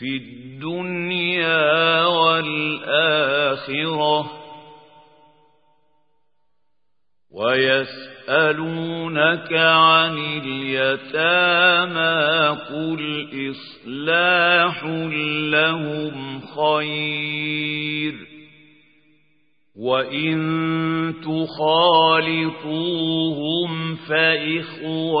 في الدنيا والآخرة ويسألونك عن اليتامى قل إصلاح لهم خير وإن تخالطوهم فإخوانكم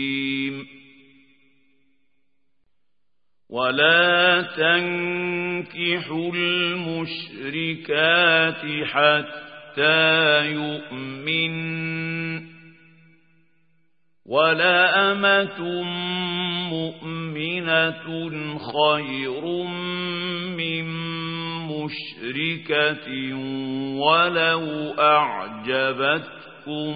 ولا تنكحوا المشركات حتى يؤمن ولا أمة مؤمنة خير من مشركة ولو أعجبتكم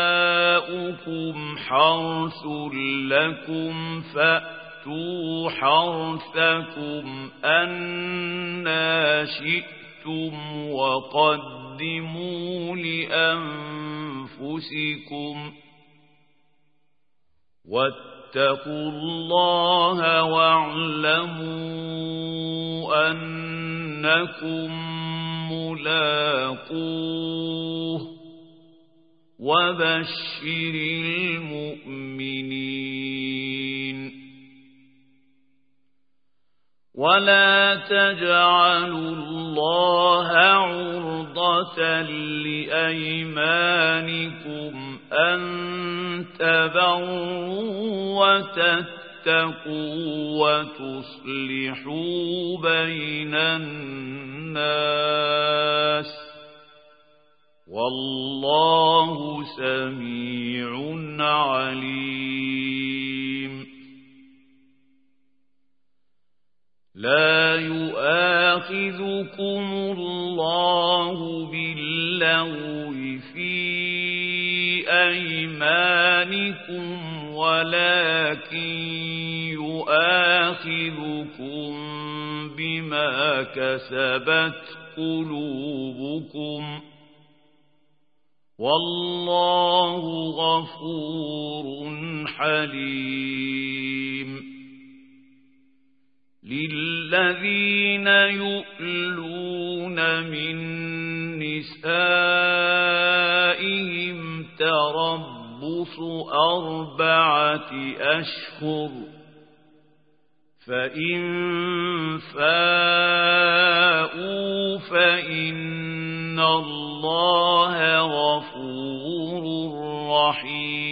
نساؤكم حرث لكم فأتوا حرثكم أنا شئتم وقدموا لأنفسكم واتقوا الله واعلموا أنكم ملاقوه وبشر المؤمنين ولا تجعلوا الله عرضة لأيمانكم أن تبروا وتتقوا وتصلحوا بين الناس والله سميع عليم. لا يؤاخذكم الله باللغو في أيمانكم ولكن يؤاخذكم بما كسبت قلوبكم والله غفور حليم للذين يؤلون من نسائهم تربص أربعة أشهر فإن فاءوا فإن الله غفور رحيم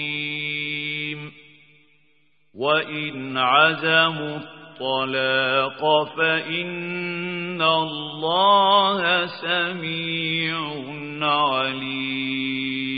وإن عزموا الطلاق فإن الله سميع عليم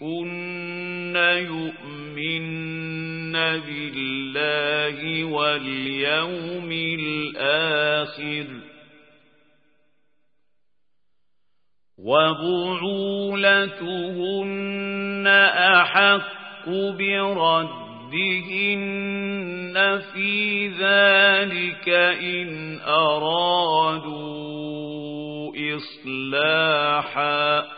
كن يؤمن بالله واليوم الآخر وبعولتهن أحق بردهن في ذلك إن أرادوا إصلاحا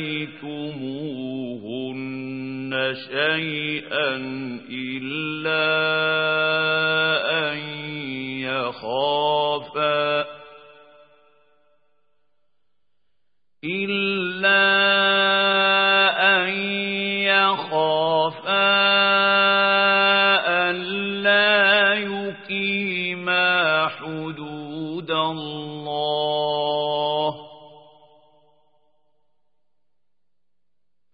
آتيتموهن شيئا إلا أن يخافا إلا أن يخافا ألا يقيما حدود الله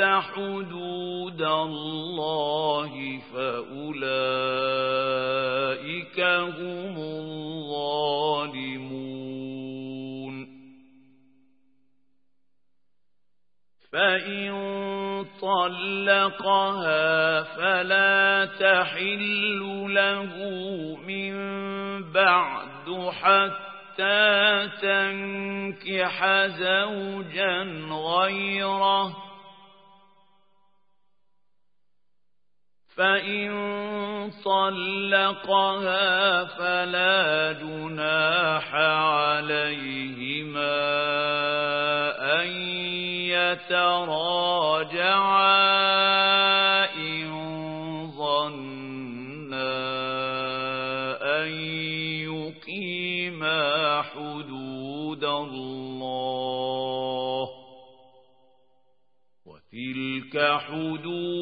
حدود الله فأولئك هم الظالمون فإن طلقها فلا تحل له من بعد حتى تنكح زوجا غيره فإن طلقها فلا جناح عليهما أن يتراجعا إن ظنا أن يقيما حدود الله وتلك حدود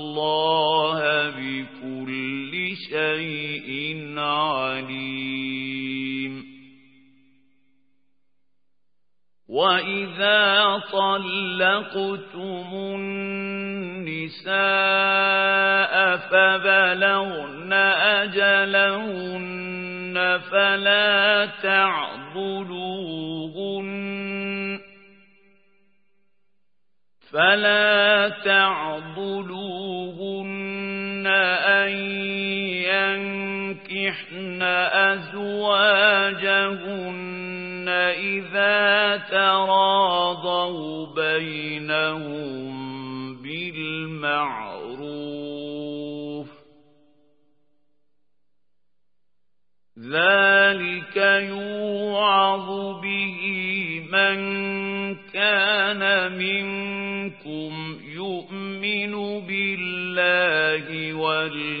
بكل شيء عليم. وإذا طلقتم النساء فبلغن أجلهن فلا تعضلوهن فلا تعضلوهن ينكحن أزواجهن إذا تراضوا بينهم بالمعروف ذلك يوعظ به من كان منكم يؤمن بالله واليوم